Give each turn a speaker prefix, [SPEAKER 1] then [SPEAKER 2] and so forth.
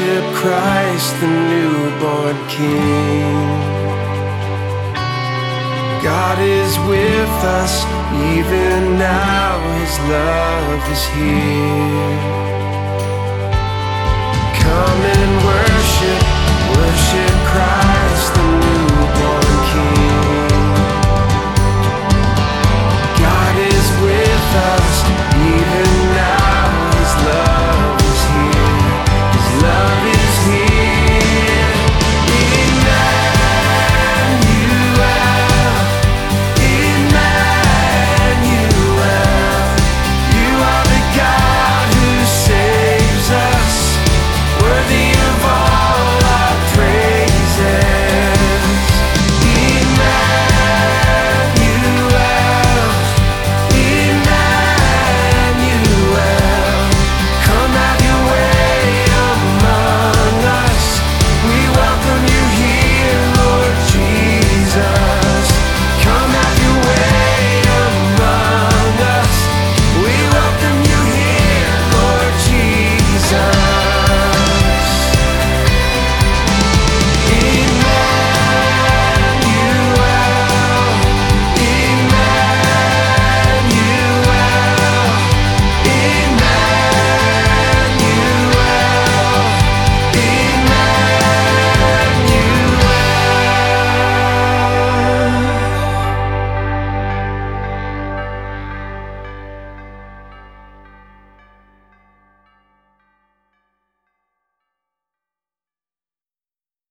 [SPEAKER 1] worship Christ, the newborn King. God is with us, even now His love is here.